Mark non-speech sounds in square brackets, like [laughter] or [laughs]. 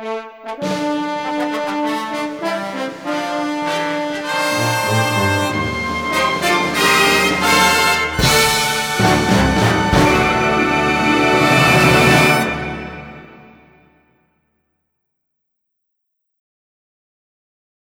you [laughs]